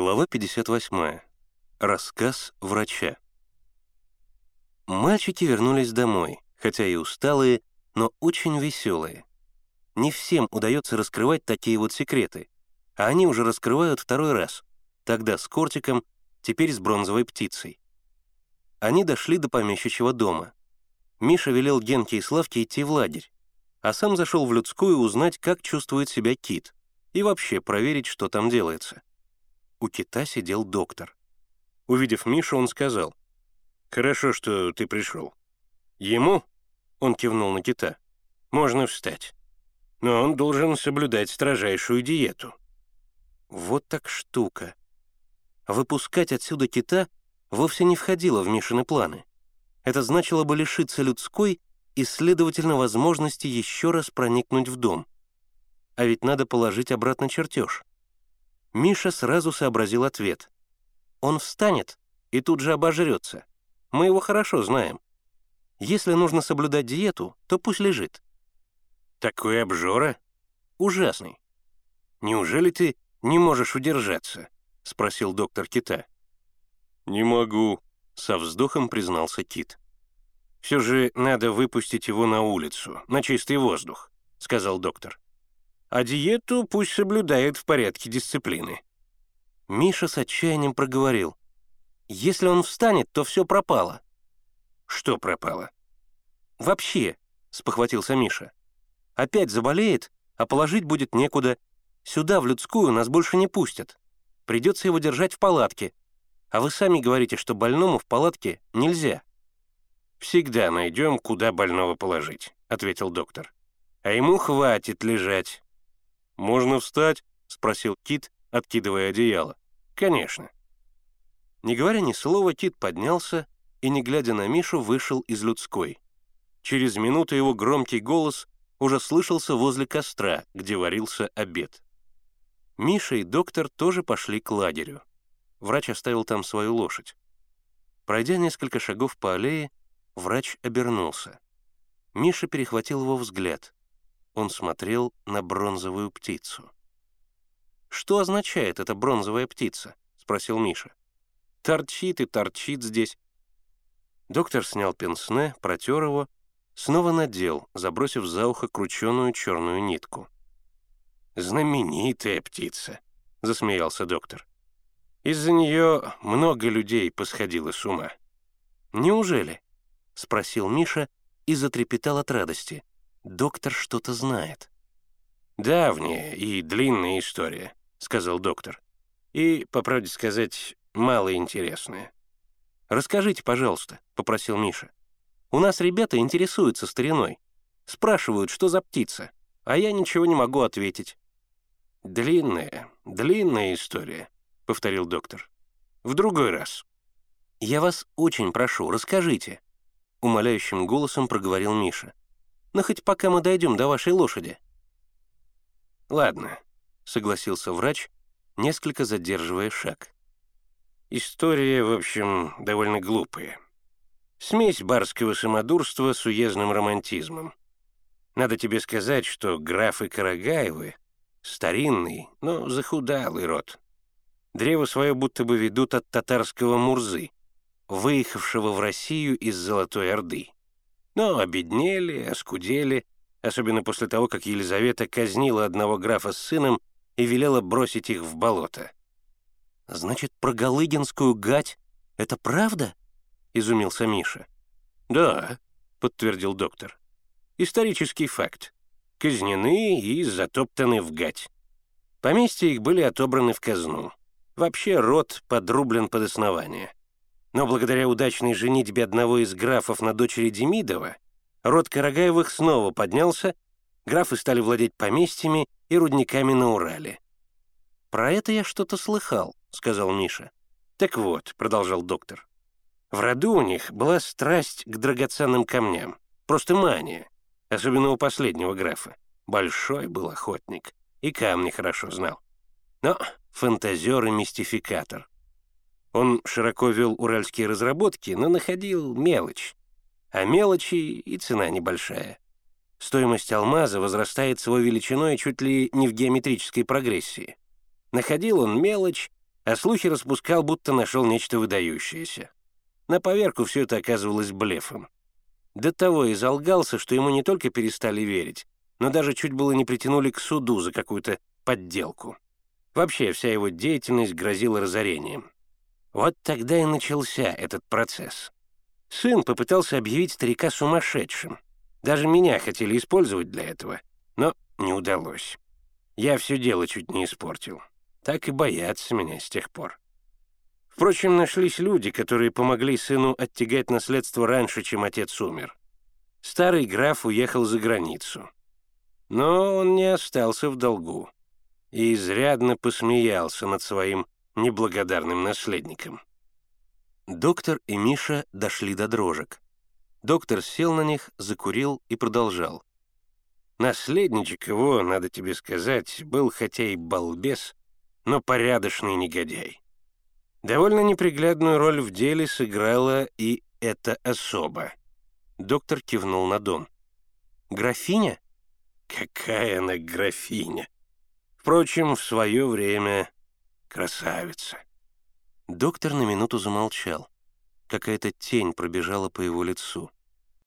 Глава 58. Рассказ врача. Мальчики вернулись домой, хотя и усталые, но очень веселые. Не всем удается раскрывать такие вот секреты, а они уже раскрывают второй раз, тогда с кортиком, теперь с бронзовой птицей. Они дошли до помещичьего дома. Миша велел Генке и Славке идти в лагерь, а сам зашел в людскую узнать, как чувствует себя кит, и вообще проверить, что там делается. У кита сидел доктор. Увидев Мишу, он сказал, «Хорошо, что ты пришел. Ему, — он кивнул на кита, — можно встать, но он должен соблюдать строжайшую диету». Вот так штука. Выпускать отсюда кита вовсе не входило в Мишины планы. Это значило бы лишиться людской и, следовательно, возможности еще раз проникнуть в дом. А ведь надо положить обратно чертеж. Миша сразу сообразил ответ. Он встанет и тут же обожрется. Мы его хорошо знаем. Если нужно соблюдать диету, то пусть лежит. Такой обжора? Ужасный. Неужели ты не можешь удержаться? Спросил доктор Кита. Не могу, со вздохом признался Кит. Все же надо выпустить его на улицу, на чистый воздух, сказал доктор а диету пусть соблюдает в порядке дисциплины». Миша с отчаянием проговорил. «Если он встанет, то все пропало». «Что пропало?» «Вообще», — спохватился Миша. «Опять заболеет, а положить будет некуда. Сюда, в людскую, нас больше не пустят. Придется его держать в палатке. А вы сами говорите, что больному в палатке нельзя». «Всегда найдем, куда больного положить», — ответил доктор. «А ему хватит лежать. «Можно встать?» — спросил Кит, откидывая одеяло. «Конечно». Не говоря ни слова, Кит поднялся и, не глядя на Мишу, вышел из людской. Через минуту его громкий голос уже слышался возле костра, где варился обед. Миша и доктор тоже пошли к лагерю. Врач оставил там свою лошадь. Пройдя несколько шагов по аллее, врач обернулся. Миша перехватил его взгляд. Он смотрел на бронзовую птицу. «Что означает эта бронзовая птица?» — спросил Миша. «Торчит и торчит здесь». Доктор снял пенсне, протер его, снова надел, забросив за ухо крученую черную нитку. «Знаменитая птица», — засмеялся доктор. «Из-за нее много людей посходило с ума». «Неужели?» — спросил Миша и затрепетал от радости. Доктор что-то знает. «Давняя и длинная история», — сказал доктор. «И, по правде сказать, малоинтересная». «Расскажите, пожалуйста», — попросил Миша. «У нас ребята интересуются стариной. Спрашивают, что за птица, а я ничего не могу ответить». «Длинная, длинная история», — повторил доктор. «В другой раз». «Я вас очень прошу, расскажите», — умоляющим голосом проговорил Миша но хоть пока мы дойдем до вашей лошади». «Ладно», — согласился врач, несколько задерживая шаг. «История, в общем, довольно глупая. Смесь барского самодурства с уездным романтизмом. Надо тебе сказать, что графы Карагаевы — старинный, но захудалый род. Древо свое будто бы ведут от татарского Мурзы, выехавшего в Россию из Золотой Орды но обеднели, оскудели, особенно после того, как Елизавета казнила одного графа с сыном и велела бросить их в болото. «Значит, про Галыгинскую гать — это правда?» — изумился Миша. «Да», — подтвердил доктор. «Исторический факт. Казнены и затоптаны в гать. Поместья их были отобраны в казну. Вообще род подрублен под основание. Но благодаря удачной женитьбе одного из графов на дочери Демидова, род Карагаевых снова поднялся, графы стали владеть поместьями и рудниками на Урале. «Про это я что-то слыхал», — сказал Миша. «Так вот», — продолжал доктор, — «в роду у них была страсть к драгоценным камням, просто мания, особенно у последнего графа. Большой был охотник и камни хорошо знал. Но фантазер и мистификатор. Он широко вел уральские разработки, но находил мелочь. А мелочи и цена небольшая. Стоимость алмаза возрастает с величиной чуть ли не в геометрической прогрессии. Находил он мелочь, а слухи распускал, будто нашел нечто выдающееся. На поверку все это оказывалось блефом. До того изолгался, что ему не только перестали верить, но даже чуть было не притянули к суду за какую-то подделку. Вообще, вся его деятельность грозила разорением. Вот тогда и начался этот процесс. Сын попытался объявить старика сумасшедшим. Даже меня хотели использовать для этого, но не удалось. Я все дело чуть не испортил. Так и боятся меня с тех пор. Впрочем, нашлись люди, которые помогли сыну оттягать наследство раньше, чем отец умер. Старый граф уехал за границу. Но он не остался в долгу и изрядно посмеялся над своим неблагодарным наследником. Доктор и Миша дошли до дрожек. Доктор сел на них, закурил и продолжал. Наследничек его, надо тебе сказать, был хотя и балбес, но порядочный негодяй. Довольно неприглядную роль в деле сыграла и эта особа. Доктор кивнул на дом. «Графиня?» «Какая она графиня!» Впрочем, в свое время красавица. Доктор на минуту замолчал. Какая-то тень пробежала по его лицу.